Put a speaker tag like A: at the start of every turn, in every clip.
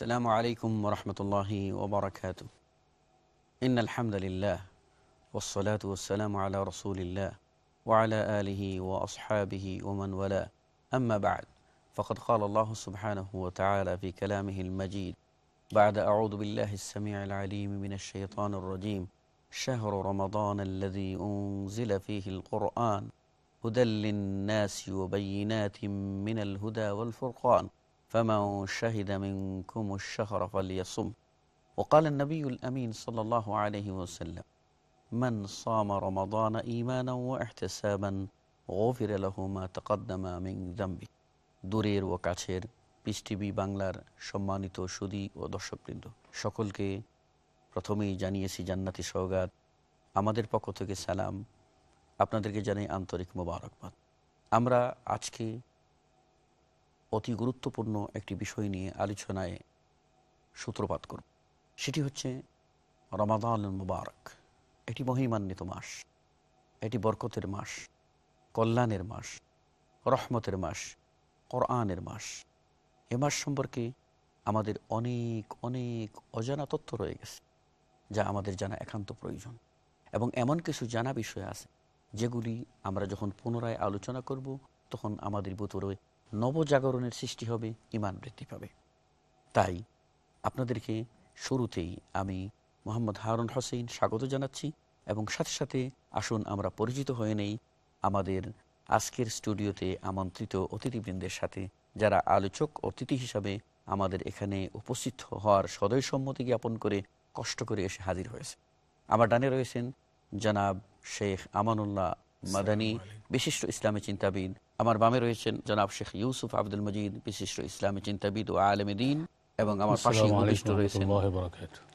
A: السلام عليكم ورحمة الله وبركاته. إن الحمد لله والصلاة والسلام على رسول الله وعلى آله وأصحابه ومن والاه. أما بعد فقد قال الله سبحانه وتعالى في كلامه المجيد بعد أعوذ بالله السميع العليم من الشيطان الرجيم شهر رمضان الذي أنزل فيه القرآن هدى للناس وبينات من الهدى والفرقان. فمن شهد منكم الشهر فليصم وقال النبي الأمين صلى الله عليه وسلم من صام رمضان إيمانا واحتسابا غفر له ما تقدم من ذنبه দূরের ও কাছের piece TV বাংলার সম্মানিত সুদী ও দর্শকবৃন্দ সকলকে প্রথমেই জানিয়েছি জান্নাতি সৌগাত আমাদের পক্ষ থেকে সালাম আপনাদেরকে জানাই আন্তরিক মোবারকবাদ আমরা আজকে অতি গুরুত্বপূর্ণ একটি বিষয় নিয়ে আলোচনায় সূত্রপাত করব। সেটি হচ্ছে রমাদান মুবারক এটি মহিমান্বিত মাস। এটি বরকতের মাস, কল্যাণের মাস, রহমতের মাস, কোরআনের মাস। এ মাস সম্পর্কে আমাদের অনেক অনেক অজানা তথ্য রয়ে গেছে, যা আমাদের জানা একান্ত প্রয়োজন। এবং এমন কিছু জানা বিষয় আছে, যেগুলি আমরা যখন পুনরায় আলোচনা করব, তখন আমাদের ভিতরে নবজাগরণের সৃষ্টি হবে ইমান বৃদ্ধি পাবে। তাই আপনাদেরকে শুরুতেই আমি মোহাম্মদ হারুন হোসেন স্বাগত জানাচ্ছি এবং সাথে সাথে আসুন আমরা পরিচিত হয়ে নেই আমাদের আজকের স্টুডিওতে আমন্ত্রিত অতিথিবৃন্দের সাথে, যারা আলোচক অতিথি হিসাবে আমাদের এখানে উপস্থিত হওয়ার সদয় সম্মতি জ্ঞাপন করে কষ্ট করে এসে হাজির হয়েছে। আমার ডানে রয়েছেন জনাব শেখ আমানুল্লাহ মাদানী বিশিষ্ট ইসলামী চিন্তাবিদ। আমার বামে রয়েছেন জনাব শেখ ইউসুফ আব্দুল মজিদ বিশিষ্ট ইসলামী চিন্তাবিদ ও আলমী দিন। এবং আমার পাশে উপবিষ্ট রয়েছেন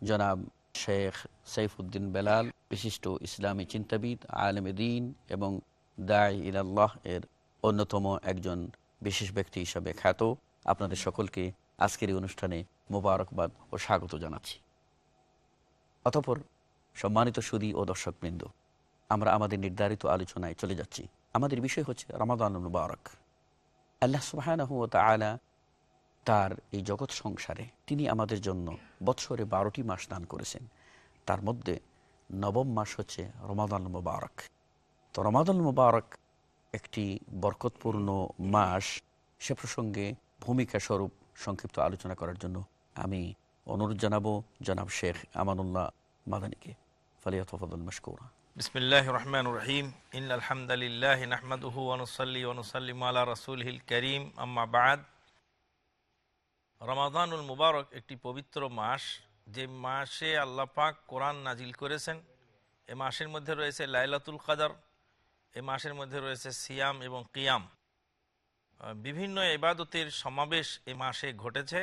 A: জনাব শেখ সাইফুদ্দিন বেলাল বিশিষ্ট ইসলামী চিন্তাবিদ আলমে দিন এবং দায় ইলাল্লাহ এর অন্যতম একজন বিশেষ ব্যক্তি হিসাবে খ্যাত। আপনাদের সকলকে আজকের এই অনুষ্ঠানে মোবারকবাদ ও স্বাগত জানাচ্ছি। অতপর সম্মানিত সুদী ও দর্শকবৃন্দ আমরা আমাদের নির্ধারিত আলোচনায় চলে যাচ্ছি। আমাদের বিষয় হচ্ছে রমাদান মুবারক। আল্লাহ সুবাহ আলা তার এই জগৎ সংসারে তিনি আমাদের জন্য বৎসরে বারোটি মাস দান করেছেন। তার মধ্যে নবম মাস হচ্ছে রমাদান মুবারক। তো রমাদান মুবারক একটি বরকতপূর্ণ মাস। সে প্রসঙ্গে ভূমিকা স্বরূপ সংক্ষিপ্ত আলোচনা করার জন্য আমি অনুরোধ জানাব জনাব শেখ আমানুল্লাহ মাদানীকে। ফালিয়াতফাদুল মশকুরা।
B: بسم الله الرحمن الرحيم إن الحمد لله نحمده ونصلي ونسلم على رسوله الكريم أما بعد রমাদানুল মুবারক একটি পবিত্র মাস যে মাসে আল্লাহ পাক কোরআন নাজিল করেছেন এ মাসের মধ্যে রয়েছে লাইলাতুল কাদার এ মাসের মধ্যে রয়েছে সিয়াম এবং কিয়াম বিভিন্ন এবাদতের সমাবেশ এ মাসে ঘটেছে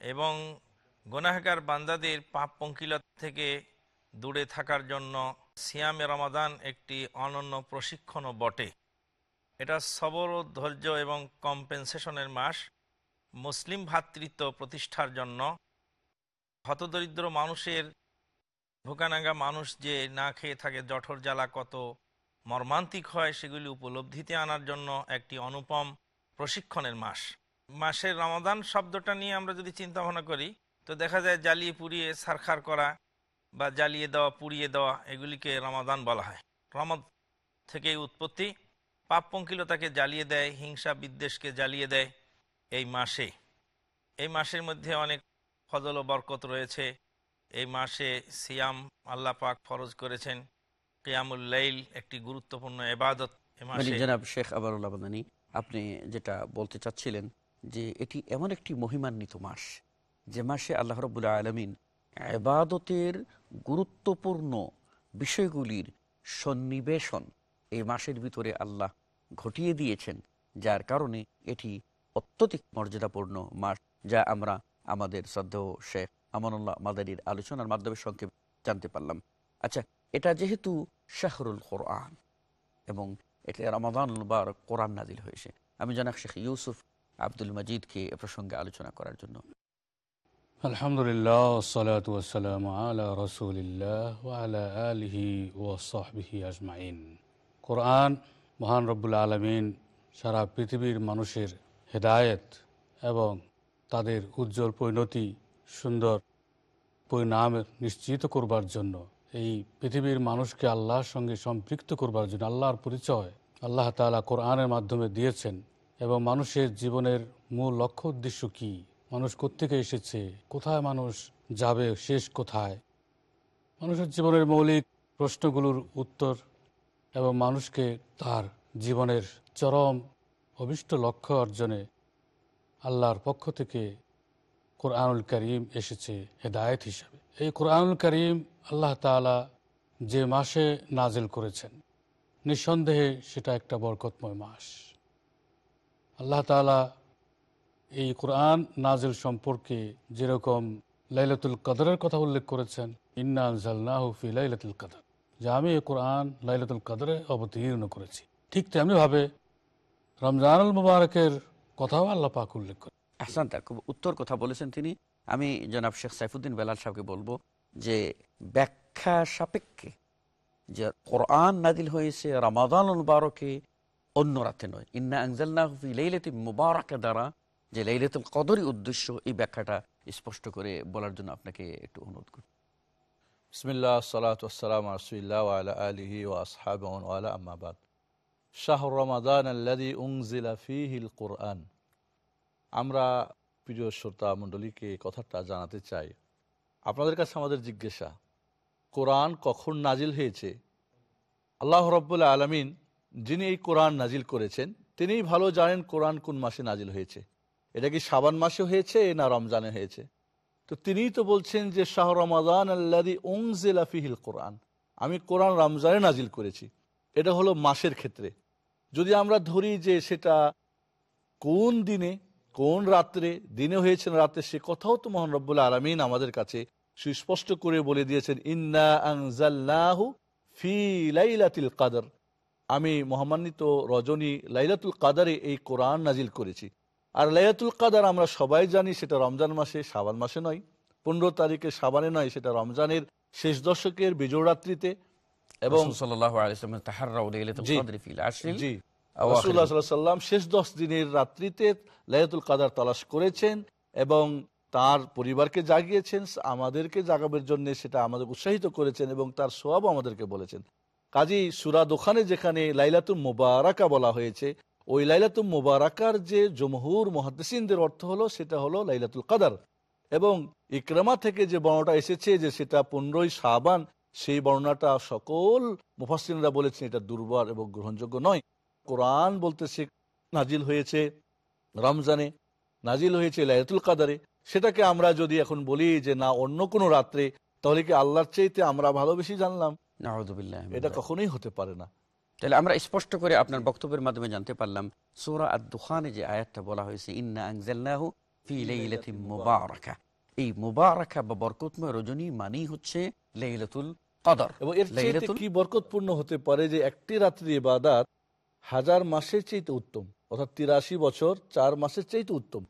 B: এবং গোনাহগার বান্দাদের পাপ পঙ্কিলত থেকে দূরে থাকার জন্য সিয়ামে রমাদান একটি অনন্য প্রশিক্ষণও বটে। এটা সবর ধৈর্য এবং কম্পেনসেশনের মাস মুসলিম ভ্রাতৃত্ব প্রতিষ্ঠার জন্য। হতদরিদ্র মানুষের ভোকানাঙ্গা মানুষ যে না খেয়ে থাকে, জঠর জ্বালা কত মর্মান্তিক হয়, সেগুলি উপলব্ধিতে আনার জন্য একটি অনুপম প্রশিক্ষণের মাস। মাসের রমাদান শব্দটা নিয়ে আমরা যদি চিন্তা ভাবনা করি, তো দেখা যায় জ্বালিয়ে পুড়িয়ে সারখার করা বা জ্বালিয়ে দেওয়া, পুড়িয়ে দেওয়া, এগুলিকে রমাদান বলা হয়। রমদ থেকে উৎপত্তি। পাপ পঙ্কিলতাকে জ্বালিয়ে দেয়, হিংসা বিদ্বেষকে জ্বালিয়ে দেয় এই মাসে। এই মাসের মধ্যে অনেক ফজল ও বরকত রয়েছে। এই মাসে সিয়াম আল্লাহ পাক ফরজ করেছেন। কিয়ামুল্লাইল একটি গুরুত্বপূর্ণ এবাদত
A: জনাব শেখ মাদানী আপনি যেটা বলতে চাচ্ছিলেন যে এটি এমন একটি মহিমান্বিত মাস। যে মাসে আল্লাহ রবুল্লাহ আলমিন এবাদতের গুরুত্বপূর্ণ বিষয়গুলির সন্নিবেশন এই মাসের ভিতরে আল্লাহ ঘটিয়ে দিয়েছেন, যার কারণে এটি অত্যধিক মর্যাদাপূর্ণ মাস, যা আমরা আমাদের শ্রদ্ধেয় শেখ আমানুল্লাহ মাদারির আলোচনার মাধ্যমে সংক্ষেপ জানতে পারলাম। আচ্ছা এটা যেহেতু শাহরুল কোরআন এবং এটা রমাদান বার কোরআন নাজিল হয়েছে, আমি জানাক শেখ ইউসুফ আব্দুল মজিদকে এ প্রসঙ্গে আলোচনা করার জন্য।
C: আজমাইন। কোরআন মহান রব্বুল আলমিন সারা পৃথিবীর মানুষের হেদায়েত এবং তাদের উজ্জ্বল পরিণতি, সুন্দর পরিণাম নিশ্চিত করবার জন্য, এই পৃথিবীর মানুষকে আল্লাহর সঙ্গে সম্পৃক্ত করবার জন্য, আল্লাহর পরিচয় আল্লাহ তালা কোরআনের মাধ্যমে দিয়েছেন এবং মানুষের জীবনের মূল লক্ষ্য উদ্দেশ্য কি? মানুষ কোত্থেকে এসেছে? কোথায় মানুষ যাবে? শেষ কোথায়? মানুষের জীবনের মৌলিক প্রশ্নগুলোর উত্তর এবং মানুষকে তার জীবনের চরম অভিষ্ট লক্ষ্য অর্জনে আল্লাহর পক্ষ থেকে কোরআনুল করিম এসেছে হেদায়েত হিসাবে। এই কোরআনুল করিম আল্লাহ তালা যে মাসে নাজিল করেছেন, নিঃসন্দেহে সেটা একটা বরকতময় মাস। আল্লাহ তালা এই কোরআন নাজিল সম্পর্কে যেরকম লাইলাতুল কদরের কথা উল্লেখ করেছেন, ইন্না ফি লাইলাতুল কদর যে আমি এই কোরআন লাইলাতুল কদরে অবতীর্ণ করেছি। ঠিক তেমনিভাবে রমজানুল মুবারকের কথাও আল্লাহ পাক উল্লেখ করে
A: আহসান তার খুব উত্তর কথা বলেছেন তিনি। আমি জনাব শেখ সাইফুদ্দিন বেলাল সাহেবকে বলব যে, ব্যাখ্যা সাপেক্ষে যে কোরআন নাদিল হয়েছে রামাদানুল বারকে অন্য রাতে নয়। ইন্না আংজালনা ফি লাইলাতি মুবারাকে দ্বারা যে লাইলাতুল কদরই উদ্দেশ্য এই ব্যাখ্যাটা স্পষ্ট করে বলার জন্য আপনাকে একটু অনুরোধ করি।
D: বিসমিল্লাহ, সালাত আসসালাম রসুল্লাহ আলা আলিহি ও আসহাব আলা আম্মাবাদ শাহ রমাদান আল্লাদি উংজিলা ফিহিল কোরআন। আমরা প্রিয় শ্রোতা মণ্ডলীকে কথাটা জানাতে চাই। আপনাদের কাছে আমাদের জিজ্ঞাসা, কোরআন কখন নাজিল হয়েছে? আল্লাহ রব্বুল্লা আলমিন যিনি এই কোরআন নাজিল করেছেন, তিনিই ভালো জানেন কোরআন কোন মাসে নাজিল হয়েছে। এটা কি সাবান মাসে হয়েছে না রমজানে হয়েছে? তো তিনিই তো বলছেন যে শাহ রমাদান আল্লাদি ওংজেলা ফিহিল কোরআন। আমি কোরআন রমজানে নাজিল করেছি। এটা হলো মাসের ক্ষেত্রে। যদি আমরা ধরি যে সেটা কোন দিনে, কোন রাত্রে, দিনে হয়েছে না রাত্রে, সে কথাও তো মোহন রব্বুল্লা আলমিন আমাদের কাছে সুস্পষ্ট করে বলে দিয়েছেন, ইন্না আংজাল্লাহু ফি লাইলাতিল কাদর। আমি মহামান্বিত রজনী লাইলাতুল কাদারে এই কোরআন নাজিল করেছি। আর লাইলাতুল কাদার আমরা সবাই জানি সেটা রমজান মাসে সাবান মাসে নয়। পনেরো তারিখে সাবানে নয় সেটা রমজানের শেষ দশকের বিজয় রাত্রিতে এবং সাল্লাম শেষ দশ দিনের রাত্রিতে লাইলাতুল কাদার তালাশ করেছেন এবং তার পরিবারকে জাগিয়েছেন আমাদেরকে জাগাবের জন্য সেটা আমাদের উৎসাহিত করেছেন এবং তার সোয়াবও আমাদেরকে বলেছেন। কাজী সুরা দোকানে যেখানে লাইলাতুল মোবারাকা বলা হয়েছে ওই লাইলাতুল মোবারাকার যে জমহুর মহাদ্দেসিনদের অর্থ হলো সেটা হলো লাইলাতুল কাদার। এবং ইকরামা থেকে যে বর্ণটা এসেছে যে সেটা পনেরোই সাবান সেই বর্ণনাটা সকল মুফাসিনরা বলেছেন এটা দুর্বল এবং গ্রহণযোগ্য নয়। কোরআন বলতেছে নাজিল হয়েছে রমজানে নাজিল হয়েছে লাইলাতুল কাদারে। সেটাকে আমরা যদি এখন বলি যে না অন্য কোনো রাত্রে তাহলে কি আল্লাহর চাইতে আমরা ভালো বেশি জানলাম এটা কখনোই হতে পারে না।
A: তাহলে আমরা স্পষ্ট করে আপনার বক্তব্যের মাধ্যমে জানতে পারলাম সূরা আদ-দুখানে যে আয়াতটা বলা হয়েছে ইন্না ফি মুবারাকা। এই মুবারাকা বা বরকতময় রজনী মানেই হচ্ছে লাইলাতুল কদর।
D: এবং এর কি বরকতপূর্ণ হতে পারে যে একটি রাত্রি ইবাদাত হাজার মাসের উত্তম অর্থাৎ তিরাশি বছর চার মাসের চাইতে উত্তম।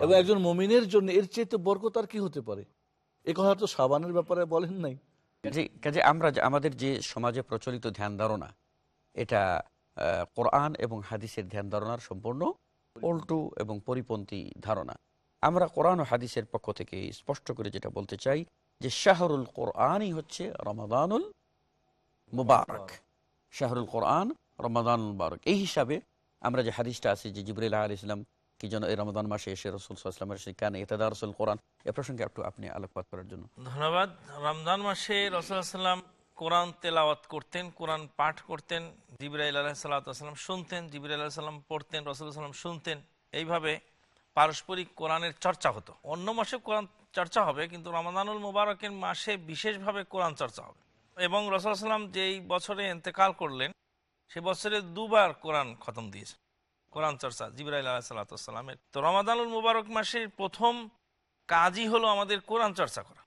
D: এবং একজন মমিনের জন্য এর চাইতে বরকত আর কি হতে পারে? এ কথা তো সাবানের ব্যাপারে বলেন নাই।
A: কাজে আমরা আমাদের যে সমাজে প্রচলিত ধ্যান ধারণা এটা কোরআন এবং হাদিসের ধ্যান ধারণার সম্পূর্ণ উল্টো এবং পরিপন্থী ধারণা। আমরা কোরআন ও হাদিসের পক্ষ থেকে স্পষ্ট করে যেটা বলতে চাই যে শাহরুল কোরআনই হচ্ছে রমাদানুল মুবারক। শাহরুল কোরআন রমাদানুল মুবারক। এই হিসাবে আমরা যে হাদিসটা আছে যে জিবরুল আল ইসলাম কি যেন এই রমাদান মাসে এসে রসুল সাল্লামের সেখানে এতাদা রসুল কোরআন, এ প্রসঙ্গে একটু আপনি আলোকপাত করার জন্য।
B: ধন্যবাদ। রমজান মাসে রসুল রসুলাম কোরআন তেলাওয়াত করতেন, কোরআন পাঠ করতেন, জিবরাইল আলাহ সাল্লাম শুনতেন, জিবরাইল সাল্লাম পড়তেন, রসুল সাল্লাম শুনতেন। এইভাবে পারস্পরিক কোরআনের চর্চা হতো। অন্য মাসে কোরআন চর্চা হবে, কিন্তু রমাদানুল মুবারকের মাসে বিশেষভাবে কোরআন চর্চা হবে। এবং রসুল সাল্লাম যেই বছরে এতেকাল করলেন, সে বছরে দুবার কোরআন খতম দিয়েছে কোরআন চর্চা জিবরাইল আলাহ সাল্লামের তো রমাদানুল মুবারক মাসের প্রথম কাজই হলো আমাদের কোরআন চর্চা করা।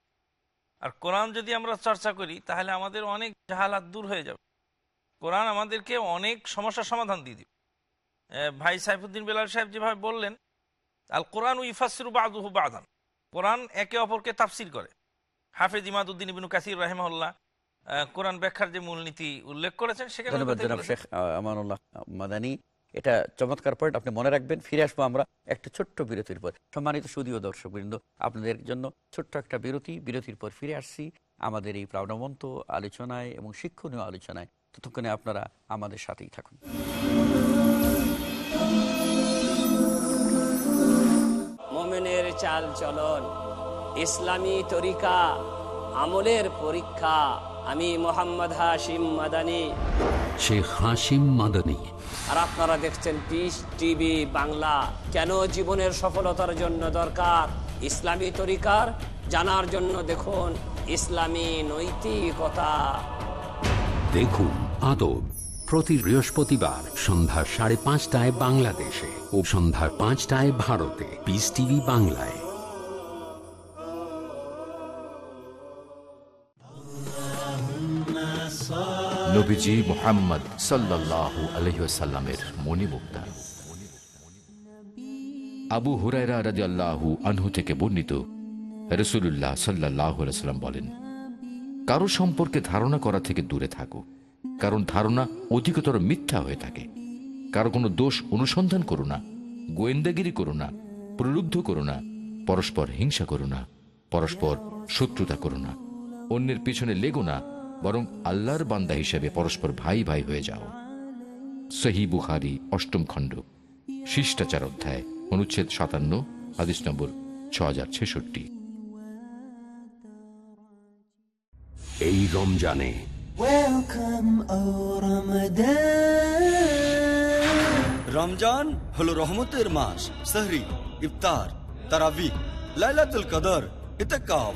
B: আর কোরআন যদি আমরা চর্চা করি তাহলে আমাদের অনেক জাহালাত দূর হয়ে যাবে। কোরআন আমাদেরকে অনেক সমস্যার সমাধান দিয়ে দিবে। ভাই সাইফুদ্দিন বেলাল সাহেব যেভাবে বললেন আল কোরআন ইফাসিরু বাদুহু বাদান। কোরআন একে অপরকে তাফসির করে। হাফেজ ইমাদুদ্দিন ইবিনু কাসির রাহেমাল্লাহ কোরআন ব্যাখ্যার যে মূলনীতি উল্লেখ করেছেন সেখানে
A: এটা চমৎকার পয়েন্ট আপনি মনে রাখবেন। ফিরে আসব আমরা একটা ছোট্ট বিরতির পর। সম্মানিত সুদীয় দর্শকবৃন্দ আপনাদের জন্য ছোট্ট একটা বিরতি। বিরতির পর ফিরে আসছি আমাদের এই প্রাণবন্ত আলোচনায় এবং শিক্ষণীয় আলোচনায়। ততক্ষণে আপনারা আমাদের সাথেই থাকুন।
E: মোমেনের চাল চলন ইসলামী তরিকা আমলের পরীক্ষা। আমি মোহাম্মদ হাশিম মাদানি।
F: শেখ হাসিম মাদানী।
E: আর আপনারা দেখছেন পিস টিভি বাংলা। কেন জীবনের সফলতার জন্য দরকার? ইসলামী তরিকার জানার জন্য দেখুন ইসলামী নৈতিকতা।
F: দেখুন আদব প্রতি বৃহস্পতিবার সন্ধ্যা সাড়ে পাঁচটায় বাংলাদেশে ও সন্ধ্যা পাঁচটায় ভারতে পিস টিভি বাংলায়।
G: নবীজি মোহাম্মদ সাল্লাল্লাহু আলহিসাল্লামের মণিমুক্তা। আবু হুরায়রা রাজি আল্লাহু আনহু থেকে বর্ণিত রসুল্লাহ সাল্লাহ বলেন, কারও সম্পর্কে ধারণা করা থেকে দূরে থাকো। কারণ ধারণা অধিকতর মিথ্যা হয়ে থাকে। কারও কোনো দোষ অনুসন্ধান করো না, গোয়েন্দাগিরি করো না, প্রলুব্ধ করো না, পরস্পর হিংসা করো না, পরস্পর শত্রুতা করো না, অন্যের পিছনে লেগো না বরং আল্লাহর বান্দা হিসেবে পরস্পর ভাই ভাই হয়ে যাও সহি বুখারি অষ্টম খণ্ড শিষ্টাচার অধ্যায় অনুচ্ছেদ সাতান্ন হাদিস নম্বর ছ হাজার ছেষট্টি
F: এই রমজানে.
H: রমজান হলো রহমতের মাস সাহরি ইফতার তারাবি লাইলাতুল কদর ইতেকাফ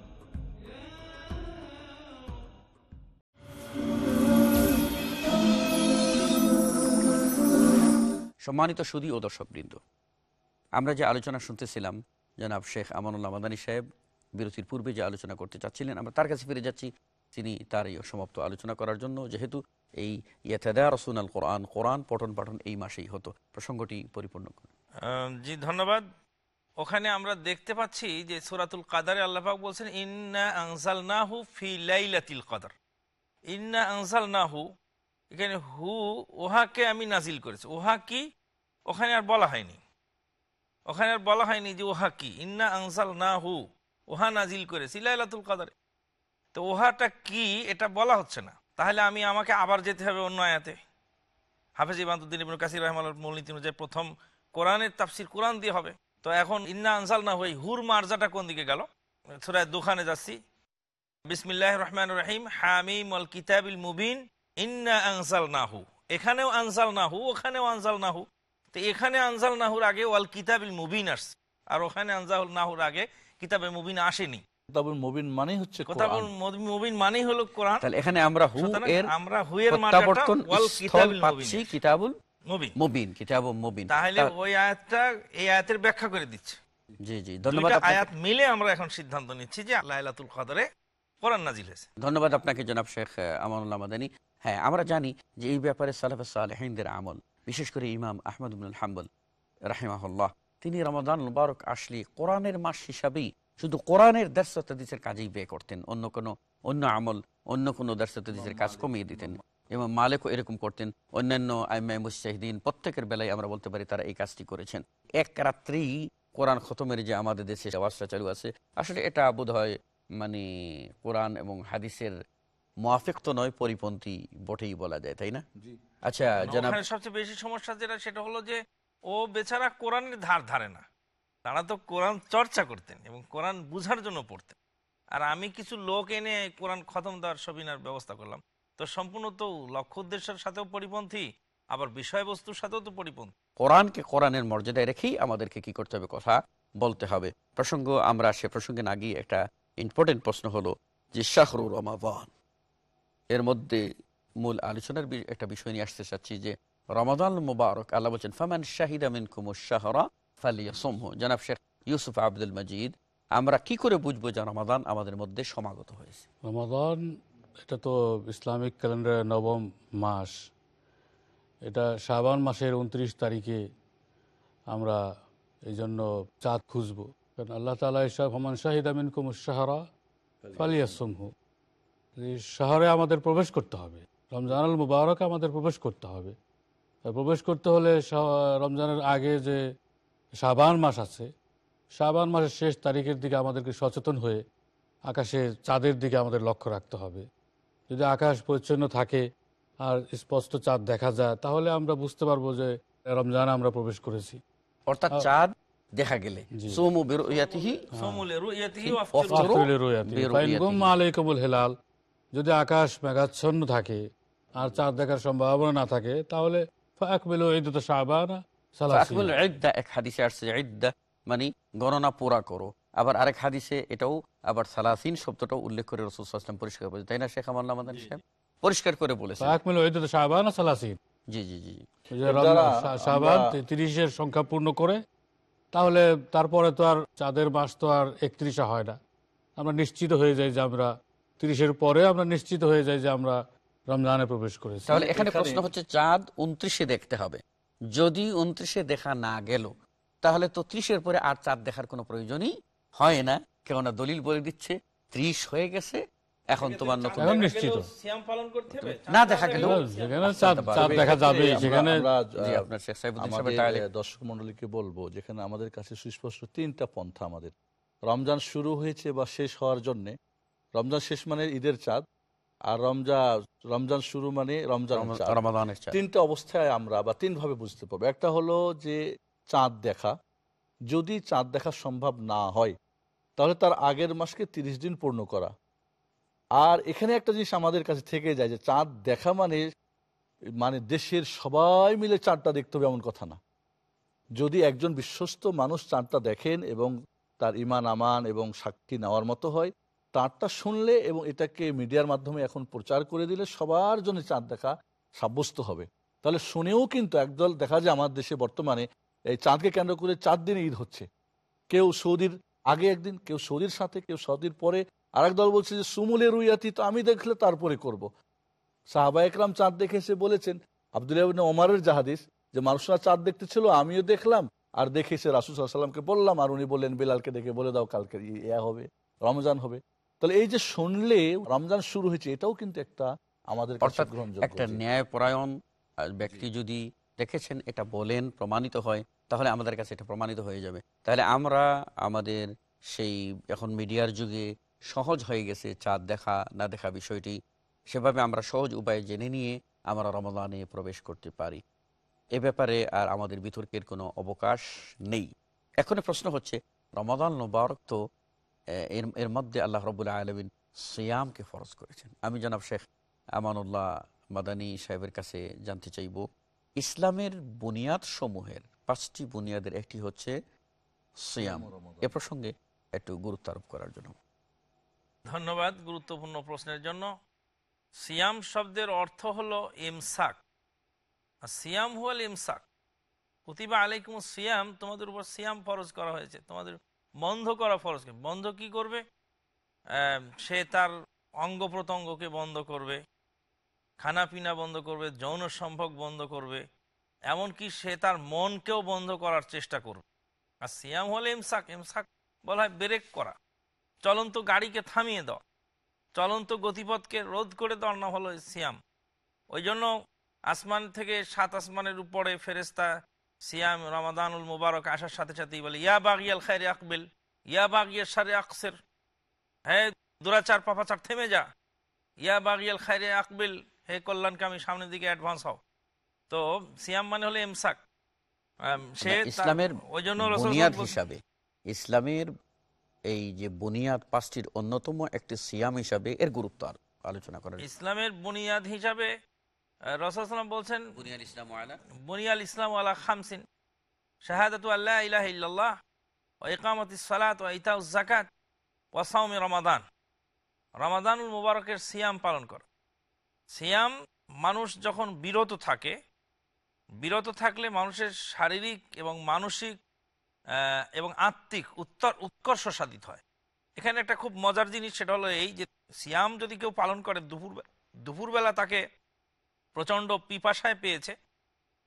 A: সম্মানিত সুদী ও দর্শকবৃন্দ, আমরা যে আলোচনা শুনতেছিলাম, জনাব শেখ আমানুল্লাহ মাদানী সাহেব বিরতির পূর্বে যে আলোচনা করতে চাচ্ছিলেন, আমরা তার কাছে ফিরে যাচ্ছি। তিনি তার এই সমাপ্ত আলোচনা করার জন্য, যেহেতু এই ইয়াতাদা রসুন আল কোরআন কোরআন পঠন পাঠন এই মাসেই হতো। প্রসঙ্গটি পরিপূর্ণ করুন।
B: জি, ধন্যবাদ। ওখানে আমরা দেখতে পাচ্ছি যে সুরাতুল কাদারে আল্লাহাক বলছেন, ইন্না আনসাল নাহু ফি লাইলাতিল কাদার। ইন্না আনসাল নাহু এখানে হু ওহাকে আমি নাজিল করেছি। ওহা কি? ওখানে আর বলা হয়নি। ওখানে আর বলা হয়নি যে ওহা কি। ইন্না আনসাল না হু ওহা নাজিল করেছি লাইলাতুল কাদারে। তো ওহাটা কি? এটা বলা হচ্ছে না। তাহলে আমি আমাকে আবার যেতে হবে অন্য আয়াতে। হাফেজ ইবাদুদ্দিন ইবনুল কাসির রহমাল মূলনীতি অনুযায়ী প্রথম কোরআনের তাফসির কোরআন দিয়ে হবে। তো এখন ইন্না আনসাল না হই হুর মার্জাটা কোন দিকে গেল? সুরায় দোকানে যাচ্ছি। বিসমিল্লাহ রহমান রহিম হামিম আল কিতাবিল মুবিন ইন্না আনসাল নাহু এখানেও আনসাল নাহু ওখানেও আনসাল নাহু তো এখানে আনসাল নাহুর আগে ওয়াল কিতাবিল মুবিন আসছে আর ওখানে আনসাল নাহুর আগে কিতাবে মুবিন আসেনি।
D: কিতাবুল মুবিন মানেই হচ্ছে
B: মুবিন মানেই হলো কোরআন।
A: তাহলে এখানে আমরা হু এর
B: আমরা হুয়ের মার্জাটা
A: প্রত্যাবর্তন
B: ওয়াল
A: স্থল
B: কিতাবিল
A: পাচ্ছি কিতাবুল
B: মুবিন।
A: মুবিন কিতাব মুবিন।
B: তাহলে ওই আয়াতটা এই আয়াতের ব্যাখ্যা করে দিচ্ছে।
A: জি জি ধন্যবাদ।
B: আয়াত মিলে আমরা এখন সিদ্ধান্ত নিচ্ছি যে লাইলাতুল কদরে কোরআন নাজিল হয়েছে।
A: ধন্যবাদ আপনাকে জনাব শেখ আমানুল্লাহ মাদানী। হ্যাঁ আমরা জানি যে এই ব্যাপারে সালাফ সালেহিনদের আমল, বিশেষ করে ইমাম আহমদ ইবনুল হাম্বল রাহিমাহুল্লাহ, তিনি রমাদান মুবারক আসলে কোরআনের মাস হিসাবেই শুধু কোরআনের দার্সতাদিসের কাজেই ব্যয় করতেন, অন্য কোনো, অন্য আমল, অন্য কোনো দার্সতাদিসের কাজ কমিয়ে দিতেন। এবং মালিকও এরকম করতেন, অন্যান্য আইমাই মুস্তাহিদিন প্রত্যেকের বেলায় আমরা বলতে পারি তারা এই কাজটি করেছেন। এক রাত্রেই কোরআন খতমের যে আমাদের দেশে ব্যবস্থা চালু আছে, আসলে এটা বোধ হয় মানে কোরআন এবং হাদিসের মোয়াফিক তো নয় পরিপন্থী বটেই বলা যায় তাই না? আচ্ছা জানাব
B: ওখানে সবচেয়ে বেশি সমস্যা যেটা সেটা হলো যে ও বেচারা কোরআনের ধার ধারে না। তারা তো কোরআন চর্চা করতেন এবং কোরআন বুঝার জন্য পড়তেন। আর আমি কিছু লোক এনে কোরআন খতম দেওয়ার সবিনার ব্যবস্থা করলাম। তো সম্পূর্ণ তো লক্ষ্য উদ্দেশ্যের সাথেও পরিপন্থী আবার বিষয়বস্তুর সাথেও তো পরিপন্থী।
A: কোরআনকে কোরআনের মর্যাদায় রেখেই আমাদেরকে কি করতে হবে কথা বলতে হবে। প্রসঙ্গ আমরা সে প্রসঙ্গে না গিয়ে একটা ইম্পর্টেন্ট প্রশ্ন হলো যে শাহরুর রমাবান এর মধ্যে মূল আলোচনার একটা বিষয় নিয়ে আসতে চাচ্ছি যে রমাদান মুবারক, আল্লাহ বলছেন, ফামান শাহিদা মিন কুমুর শাহরা ফালিয়া সোমহ জনাব শেখ ইউসুফ আব্দুল মজিদ, আমরা কি করে বুঝব যে রমাদান আমাদের মধ্যে সমাগত হয়েছে?
C: রমাদান, এটা তো ইসলামিক ক্যালেন্ডারের নবম মাস। এটা শাবান মাসের উনত্রিশ তারিখে আমরা এই জন্য চাঁদ খুঁজব। কারণ আল্লাহ তালা ইসা হমান শাহিদ আমিন কুমুর সাহারা ফালিয়াসমহু। শহরে আমাদের প্রবেশ করতে হবে। রমজান আল মুবারকে আমাদের প্রবেশ করতে হবে। প্রবেশ করতে হলে রমজানের আগে যে শাবান মাস আছে শাবান মাসের শেষ তারিখের দিকে আমাদেরকে সচেতন হয়ে আকাশে চাঁদের দিকে আমাদের লক্ষ্য রাখতে হবে। যদি আকাশ পরিচ্ছন্ন থাকে আর স্পষ্ট চাঁদ দেখা যায় তাহলে আমরা বুঝতে পারব যে রমজান আমরা প্রবেশ করেছি।
A: অর্থাৎ চাঁদ দেখা গেলে। সোমু বেরোয়াতিহি। বেরুয়াতিহি।
C: আলাইকুমুল হেলাল। যদি আকাশ মেঘাচ্ছন্ন থাকে আর চাঁদ দেখার সম্ভাবনা না থাকে তাহলে ঈদত
A: এক হাদিসে আসছে মানে গণনা পুরা করো। আবার আরেক হাদিসে এটাও আবার সালাসিন শব্দটাও উল্লেখ করে রসুল সাল্লাম পরিষ্কার বলেছে তাই না শেখ আমার মাদান সাহেব? পরিষ্কার করে বলেছে
C: ঈদত সালাসিন।
A: জি জি জি
C: যে
D: এর
C: রম-
D: দ্বারা
C: শা- শাবান
D: আমরা-
C: তিরিশের সংখ্যা পূর্ণ করে তাহলে তারপরে তো আর চাঁদের মাস তো আর একত্রিশে হয় না। আমরা নিশ্চিত হয়ে যাই যে আমরা তিরিশের পরে আমরা নিশ্চিত হয়ে যাই যে আমরা রমজানে প্রবেশ করেছি।
A: তাহলে এখানে প্রশ্ন হচ্ছে চাঁদ উনত্রিশে দেখতে হবে। যদি উনত্রিশে দেখা না গেল তাহলে তো ত্রিশের পরে আর চাঁদ দেখার কোনো প্রয়োজনই হয় না। কেননা দলিল বলে দিচ্ছে ত্রিশ হয়ে গেছে এখন তোমার নতুন
C: নিশ্চিত।
B: সিয়াম পালন করতে হবে।
A: না দেখা গেল
C: যেখানে চাঁদ চাঁদ দেখা যাবে সেখানে
D: দর্শক মন্ডলীকে বলব যেখানে আমাদের কাছে সুস্পষ্ট তিনটা পন্থা আমাদের। রমজান শুরু হয়েছে বা শেষ হওয়ার জন্য রমজান শেষ মানে ঈদের চাঁদ আর রমজান রমজান শুরু মানে রমজান
A: রমাদানের
D: তিনটা অবস্থায় আমরা বা তিনভাবে বুঝতে পারব। একটা হলো যে চাঁদ দেখা। যদি চাঁদ দেখা সম্ভব না হয় তাহলে তার আগের মাসকে তিরিশ দিন পূর্ণ করা। আর এখানে একটা জিনিস আমাদের কাছে থেকে যায় যে চাঁদ দেখা মানে মানে দেশের সবাই মিলে চাঁদটা দেখতে হবে এমন কথা না। যদি একজন বিশ্বস্ত মানুষ চাঁদটা দেখেন এবং তার ইমান আমান এবং সাক্ষী নেওয়ার মতো হয় তাঁরটা শুনলে এবং এটাকে মিডিয়ার মাধ্যমে এখন প্রচার করে দিলে সবার জন্য চাঁদ দেখা সাব্যস্ত হবে। তাহলে শুনেও কিন্তু একদল দেখা যায় আমার দেশে বর্তমানে এই চাঁদকে কেন্দ্র করে চার দিন ঈদ হচ্ছে। কেউ সৌদির আগে একদিন, কেউ সৌদির সাথে, কেউ সৌদির পরে। আরেক দল বলছে যে, সুমুলে রুইয়াতি তো আমি দেখলে তারপরে করব। সাহাবা একরাম চাঁদ দেখে এসে বলেছেন, আবদুল্লাহ ওমারের জাহাদিস, যে মানুষরা চাঁদ দেখতে ছিল আমিও দেখলাম, আর দেখে এসে রাসুল সাল্লামকে বললাম, আর উনি বললেন, বেলালকে দেখে বলে দাও কালকে ইয়া হবে, রমজান হবে। তাহলে এই যে শুনলে রমজান শুরু হয়েছে এটাও কিন্তু একটা আমাদের
A: একটা। ন্যায়পরায়ণ ব্যক্তি যদি দেখেছেন এটা বলেন প্রমাণিত হয় তাহলে আমাদের কাছে এটা প্রমাণিত হয়ে যাবে। তাহলে আমরা আমাদের সেই এখন মিডিয়ার যুগে সহজ হয়ে গেছে চাঁদ দেখা না দেখা বিষয়টি। সেভাবে আমরা সহজ উপায়ে জেনে নিয়ে আমরা রমদানে প্রবেশ করতে পারি। এ ব্যাপারে আর আমাদের বিতর্কের কোনো অবকাশ নেই। এখন প্রশ্ন হচ্ছে রমাদান মুবারক তো এর এর মধ্যে আল্লাহ রবুল্লাহ আলমিন সিয়ামকে ফরজ করেছেন। আমি জনাব শেখ আমানুল্লাহ মাদানী সাহেবের কাছে জানতে চাইব, ইসলামের বুনিয়াদ সমূহের পাঁচটি বুনিয়াদের একটি হচ্ছে সিয়াম। এ প্রসঙ্গে একটু গুরুত্ব আরোপ করার জন্য।
B: ধন্যবাদ গুরুত্বপূর্ণ প্রশ্নের জন্য। সিয়াম শব্দের অর্থ হলো ইমসাক। সিয়াম হুয়াল ইমসাক। প্রতিভা আলাইকুম সিয়াম, তোমাদের উপর সিয়াম ফরজ করা হয়েছে। তোমাদের বন্ধ করা ফরজ বন্ধ কি করবে? সে তার অঙ্গ প্রত্যঙ্গকে বন্ধ করবে খানা পিনা বন্ধ করবে, যৌন সম্ভব বন্ধ করবে, এমনকি সে তার মনকেও বন্ধ করার চেষ্টা করবে। আর সিয়াম হলে ইমসাক। ইমসাক বলা হয় ব্রেক করা। চলন্ত গাড়িকে থামিয়ে দাও। চলন্ত গতিপথকে রোধ করে দেওয়ার নাম হলো সিয়াম। ওই জন্য আসমান থেকে সাত আসমানের উপরে ফেরেস্তা সিয়াম রমাদানুল মুবারক আসার সাথে সাথেই বলে ইয়া বাগিয়াল খায়রে আকবিল ইয়া বাগিয়াল সারে আকসের হ্যাঁ দুরাচার পাপাচার থেমে যা। ইয়া বাগিয়াল খায়রে আকবিল হে কল্যাণকামী সামনের দিকে অ্যাডভান্স হও। তো সিয়াম মানে হলো এমসাক সে
A: ইসলামের
B: ওই জন্য
A: হিসাবে ইসলামের এই যে বুনিয়াদ পাঁচটির অন্যতম একটি সিয়াম হিসাবে এর গুরুত্ব আর আলোচনা করার
B: ইসলামের বুনিয়াদ হিসাবে রসালাম বলছেন
A: বুনিয়াদ ইসলাম আলা
B: বুনিয়াল ইসলাম আলা খামসিন। শাহাদাতু আল্লাহ ইলাহা ইল্লাল্লাহ ওয়া ইকামাতিস সালাত ওয়া ইতাউজ যাকাত ওয়া সাওমি রমাদান। রমাদানুল মুবারকের সিয়াম পালন কর। সিয়াম মানুষ যখন বিরত থাকে বিরত থাকলে মানুষের শারীরিক এবং মানসিক এবং আত্মিক উত্তর উৎকর্ষ সাধিত হয়। এখানে একটা খুব মজার জিনিস সেটা হলো এই যে সিয়াম যদি কেউ পালন করে দুপুর দুপুরবেলা তাকে প্রচণ্ড পিপাসায় পেয়েছে।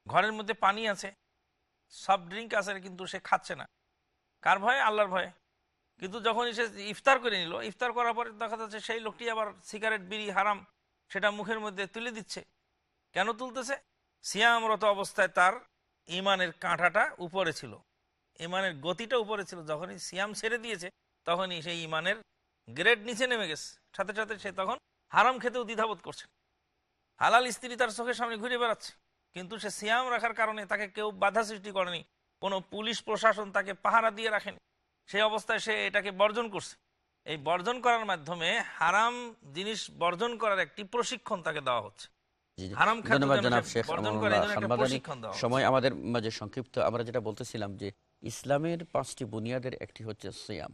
B: ঘরের মধ্যে পানি আছে। সব ড্রিঙ্ক আছে, কিন্তু সে খাচ্ছে না। কার ভয়ে? আল্লাহর ভয়ে। কিন্তু যখন সে ইফতার করে নিল, ইফতার করার পরে দেখা যাচ্ছে সেই লোকটি আবার সিগারেট, বিড়ি, হারাম সেটা মুখের মধ্যে তুলে দিচ্ছে। কেন তুলতেছে? সিয়ামরত অবস্থায় তার ইমানের কাঁটাটা উপরে ছিল। ইমানের গতিটা উপরে ছিল। যখনই সিয়াম ছেড়ে দিয়েছে, তখনই সেই ইমানের গ্রেড নিচে নেমে গেছে। সাথে সাথে সে তখন হারাম খেতেও দ্বিধাবোধ করছে। হালাল স্ত্রী তার চোখের সামনে ঘুরে বেড়াচ্ছে। কিন্তু সে সিয়াম রাখার কারণে তাকে কেউ বাধা সৃষ্টি করেনি কোনো পুলিশ প্রশাসন তাকে পাহারা দিয়ে রাখেনি। সেই অবস্থায় সে এটাকে বর্জন করছে। এই বর্জন করার মাধ্যমে হারাম জিনিস বর্জন করার একটি প্রশিক্ষণ তাকে দেওয়া হচ্ছে।
A: সময় আমাদের মাঝে সংক্ষিপ্ত। আমরা যেটা বলতেছিলাম যে ইসলামের পাঁচটি বুনিয়াদের একটি হচ্ছে সিয়াম।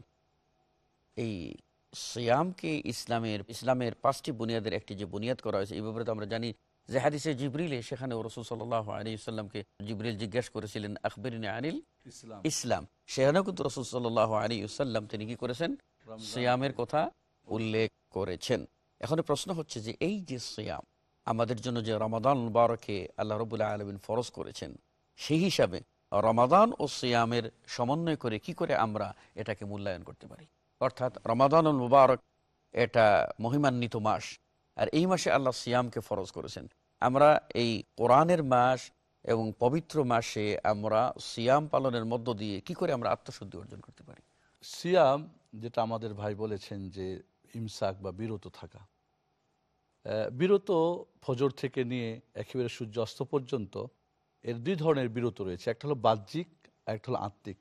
A: এই সিয়ামকে ইসলামের ইসলামের পাঁচটি বুনিয়াদের একটি যে বুনিয়াদ করা হয়েছে এই ব্যাপারে তো আমরা জানি যে হাদিসে জিবরিলে সেখানে রসুল সাল্লাহ আলী সাল্লামকে জিবরিল জিজ্ঞেস করেছিলেন আকবরিন আনিল
D: ইসলাম?
A: সেখানেও কিন্তু রসুল সাল্লাহ আলী সাল্লাম তিনি কি করেছেন? সিয়ামের কথা উল্লেখ করেছেন। এখন প্রশ্ন হচ্ছে যে এই যে সিয়াম আমাদের জন্য যে রমাদান বারকে আল্লাহ রবুল্লাহ আলমিন ফরজ করেছেন সেই হিসাবে রমাদান ও সিয়ামের সমন্বয় করে কি করে আমরা এটাকে মূল্যায়ন করতে পারি? অর্থাৎ রমাদানুল মুবারক, এটা মহিমান্বিত মাস। আর এই মাসে আল্লাহ সিয়ামকে ফরজ করেছেন। আমরা এই কোরআনের মাস এবং পবিত্র মাসে আমরা সিয়াম পালনের মধ্য দিয়ে কি করে আমরা আত্মশুদ্ধি অর্জন করতে পারি?
D: সিয়াম, যেটা আমাদের ভাই বলেছেন যে ইমসাক বা বিরত থাকা। বিরত ফজর থেকে নিয়ে একেবারে সূর্য অস্ত পর্যন্ত এর দুই ধরনের বিরত রয়েছে। একটা হলো বাহ্যিক একটা হলো আত্মিক।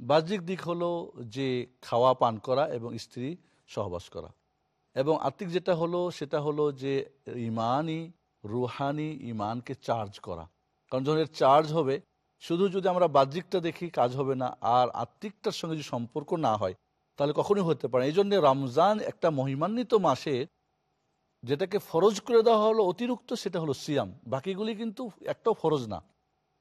D: বাহ্যিক দিক হলো যে খাওয়া, পান করা এবং স্ত্রী সহবাস করা। এবং আত্মিক যেটা হলো, সেটা হলো যে ইমানই, রুহানি ইমানকে চার্জ করা। কারণ যখন এর চার্জ হবে, শুধু যদি আমরা বাহ্যিকটা দেখি, কাজ হবে না। আর আত্মিকটার সঙ্গে যদি সম্পর্ক না হয়, তাহলে কখনোই হতে পারে এই জন্য রমজান একটা মহিমান্বিত মাসে যেটাকে ফরজ করে দেওয়া হলো অতিরিক্ত, সেটা হলো সিয়াম। বাকিগুলি কিন্তু একটাও ফরজ না।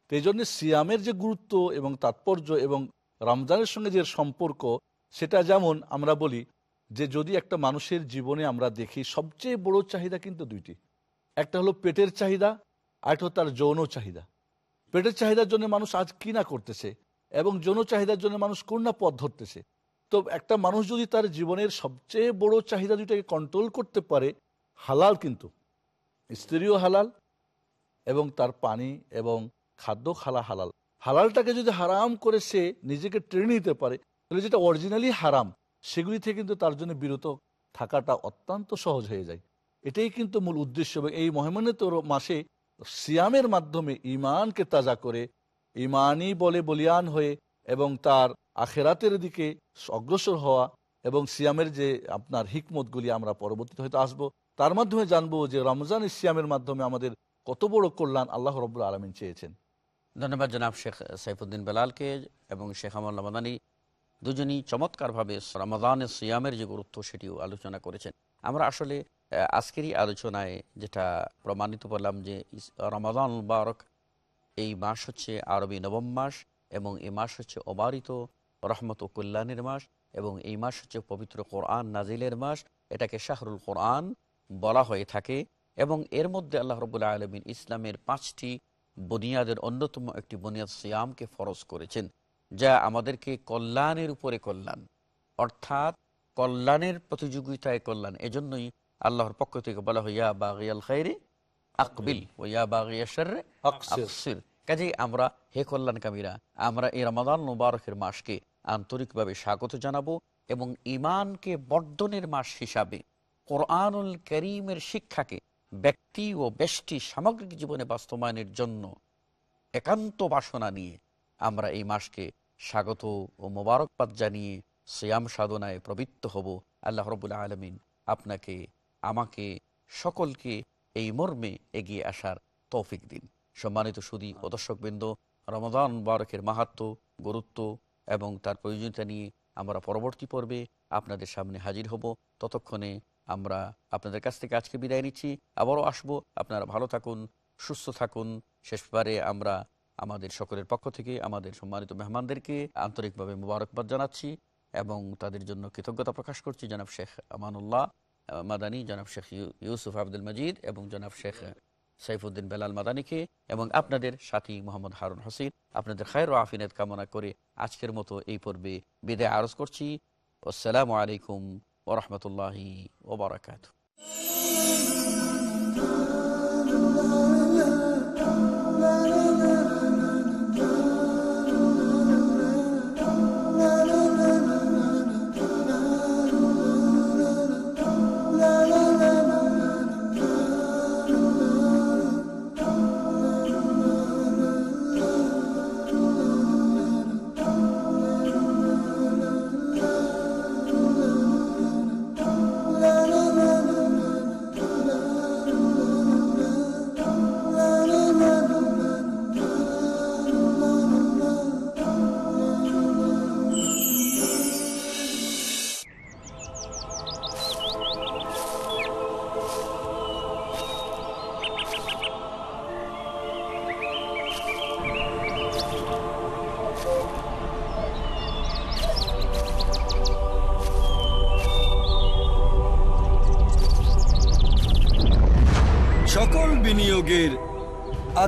D: তো এই জন্য সিয়ামের যে গুরুত্ব এবং তাৎপর্য এবং রমজানের সঙ্গে যে সম্পর্ক, সেটা যেমন আমরা বলি যে যদি একটা মানুষের জীবনে আমরা দেখি, সবচেয়ে বড় চাহিদা কিন্তু দুইটি। একটা হলো পেটের চাহিদা, আর তার যৌন চাহিদা। পেটের চাহিদার জন্য মানুষ আজ কি না করতেছে এবং যৌন চাহিদার জন্য মানুষ কোন না পথ ধরতেছে? তো একটা মানুষ যদি তার জীবনের সবচেয়ে বড় চাহিদা দুইটাকে কন্ট্রোল করতে পারে, হালাল কিন্তু। স্ত্রীও হালাল এবং তার পানি এবং খাদ্য খালা হালাল। হালালটাকে যদি হারাম করে সে নিজেকে টেনে নিতে পারে, তাহলে যেটা অরিজিনালি হারাম, সেগুলি থেকে কিন্তু তার জন্য বিরত থাকাটা অত্যন্ত সহজ হয়ে যায়। এটাই কিন্তু মূল উদ্দেশ্য। এবং এই মহিমান্বিত মাসে সিয়ামের মাধ্যমে ইমানকে তাজা করে ইমানই বলে বলিয়ান হয়ে এবং তার আখেরাতের দিকে অগ্রসর হওয়া এবং সিয়ামের যে আপনার হিকমতগুলি আমরা পরবর্তীতে হয়তো আসব, তার মাধ্যমে জানব যে রমজান সিয়ামের মাধ্যমে আমাদের কত বড় কল্যাণ আল্লাহ রব্বুল আলমিন চেয়েছেন।
A: ধন্যবাদ জনাব শেখ সাইফুদ্দিন বেলালকে এবং শেখ আমল মাদানী দুজনই চমৎকারভাবে রমাদানের সিয়ামের যে গুরুত্ব সেটিও আলোচনা করেছেন। আমরা আসলে আজকেরই আলোচনায় যেটা প্রমাণিত করলাম যে রমাদান বারক এই মাস হচ্ছে আরবি নবম মাস এবং এই মাস হচ্ছে অবারিত রহমত ও কল্যাণের মাস এবং এই মাস হচ্ছে পবিত্র কোরআন নাজিলের মাস। এটাকে শাহরুল কোরআন বলা হয়ে থাকে এবং এর মধ্যে আল্লাহ রবুল্লাহ আলমিন ইসলামের পাঁচটি বুনিয়াদের অন্যতম একটি বুনিয়াদ সিয়ামকে ফরজ করেছেন যা আমাদেরকে কল্যাণের উপরে কল্যাণ অর্থাৎ কল্যাণের প্রতিযোগিতায় কল্যাণ এজন্যই আল্লাহর পক্ষ থেকে বলা হয় ইয়া বাগিয়াল খাইরে আকবিল ও ইয়া বাগিয়া
D: আকসির।
A: আকসির কাজেই আমরা হে কল্যাণকামীরা আমরা এই রমাদান মুবারকের মাসকে আন্তরিকভাবে স্বাগত জানাব এবং ইমানকে বর্ধনের মাস হিসাবে কোরআনুল করিমের শিক্ষাকে ব্যক্তি ও ব্যষ্টি সামগ্রিক জীবনে বাস্তবায়নের জন্য একান্ত বাসনা নিয়ে আমরা এই মাসকে স্বাগত ও মোবারকবাদ জানিয়ে সিয়াম সাধনায় প্রবৃত্ত হব। আল্লাহ রবুল্লা আলমিন আপনাকে, আমাকে, সকলকে এই মর্মে এগিয়ে আসার তৌফিক দিন। সম্মানিত সুদী ও দর্শকবৃন্দ রমদান বারকের মাহাত্ম, গুরুত্ব এবং তার প্রয়োজনীয়তা নিয়ে আমরা পরবর্তী পর্বে আপনাদের সামনে হাজির হব। ততক্ষণে আমরা আপনাদের কাছ থেকে আজকে বিদায় নিচ্ছি। আবারও আসব। আপনারা ভালো থাকুন, সুস্থ থাকুন। শেষবারে আমরা আমাদের সকলের পক্ষ থেকে আমাদের সম্মানিত মেহমানদেরকে আন্তরিকভাবে মুবারকবাদ জানাচ্ছি এবং তাদের জন্য কৃতজ্ঞতা প্রকাশ করছি জনাব শেখ আমানুল্লাহ মাদানী, জনাব শেখ ইউসুফ আব্দুল মজিদ এবং জনাব শেখ সাইফুদ্দিন বেলাল মাদানিকে এবং আপনাদের সাথী মোহাম্মদ হারুন হোসেন। আপনাদের খায়ের ও আফিনের কামনা করে আজকের মতো এই পর্বে বিদায় আরজ করছি। আসসালামু আলাইকুম ورحمة
H: الله وبركاته.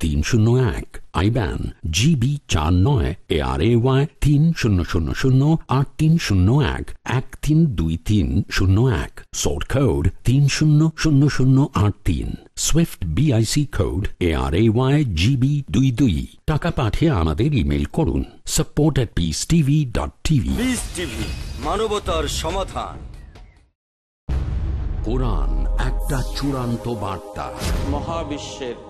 F: তিন শূন্য এক আইব্যান জিবি চার নয় এ আর এ ওয়াই তিন শূন্য শূন্য শূন্য আট তিন শূন্য এক এক তিন দুই তিন শূন্য এক তিন শূন্য শূন্য শূন্য আট তিন swift BIC A R A Y GB দুই দুই। টাকা পাঠিয়ে আমাদের ইমেল করুন support at Peace TV
H: dot TV মানবতার সমাধান।
F: কোরআন একটা চূড়ান্ত বার্তা।
I: মহাবিশ্বের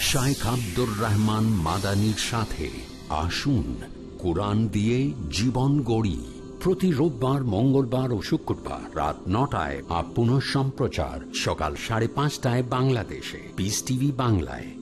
F: শাইখ আব্দুর রহমান মাদানির সাথে আসুন কোরআন দিয়ে জীবন গড়ি। প্রতি রোববার, মঙ্গলবার ও শুক্রবার রাত নটায় আর পুনঃ সম্প্রচার সকাল সাড়ে পাঁচটায় বাংলাদেশে। পিস টিভি বাংলায়।